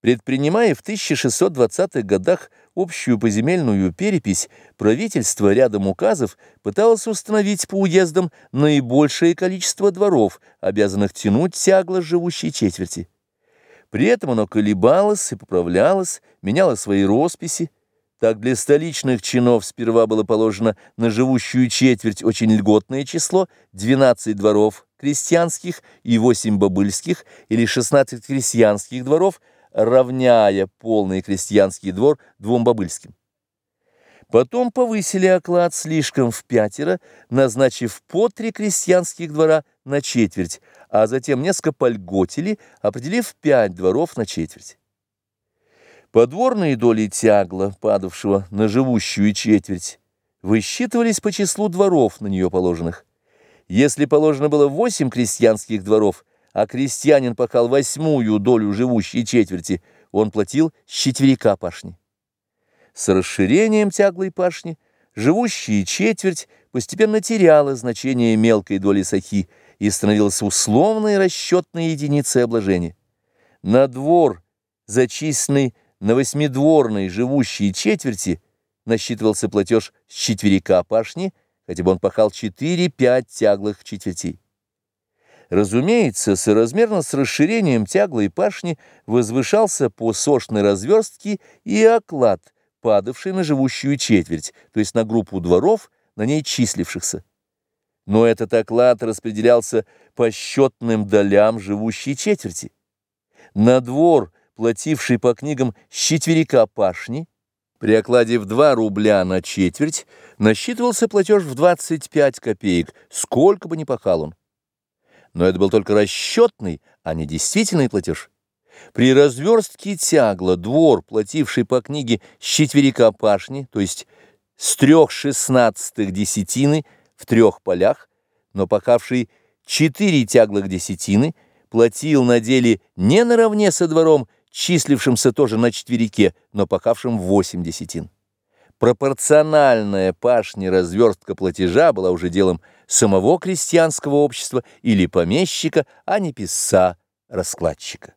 Предпринимая в 1620-х годах общую поземельную перепись, правительство рядом указов пыталось установить по уездам наибольшее количество дворов, обязанных тянуть тягло живущей четверти. При этом оно колебалось и поправлялось, меняло свои росписи. Так для столичных чинов сперва было положено на живущую четверть очень льготное число – 12 дворов крестьянских и 8 бобыльских или 16 крестьянских дворов – равняя полный крестьянский двор двум бобыльским. Потом повысили оклад слишком в пятеро, назначив по три крестьянских двора на четверть, а затем несколько польготили, определив пять дворов на четверть. Подворные доли тягла, падавшего на живущую четверть, высчитывались по числу дворов на нее положенных. Если положено было восемь крестьянских дворов – а крестьянин пахал восьмую долю живущей четверти, он платил с четверика пашни. С расширением тяглой пашни живущая четверть постепенно теряла значение мелкой доли сахи и становилась условной расчетной единицей обложения. На двор, зачисленный на восьмидворной живущей четверти, насчитывался платеж с четверика пашни, хотя бы он пахал 4-5 тяглых четвертей. Разумеется, соразмерно с расширением тяглой пашни возвышался по сошной разверстке и оклад, падавший на живущую четверть, то есть на группу дворов, на ней числившихся. Но этот оклад распределялся по счетным долям живущей четверти. На двор, плативший по книгам четверика пашни, при окладе в 2 рубля на четверть, насчитывался платеж в 25 копеек, сколько бы ни пахал он но это был только расчетный, а не действительный платеж. При разверстке тягла двор, плативший по книге с четверика пашни, то есть с трех шестнадцатых десятины в трех полях, но пахавший четыре тяглых десятины, платил на деле не наравне со двором, числившимся тоже на четверике, но пахавшим восемь десятин. Пропорциональная пашня развертка платежа была уже делом самого крестьянского общества или помещика, а не писца раскладчика.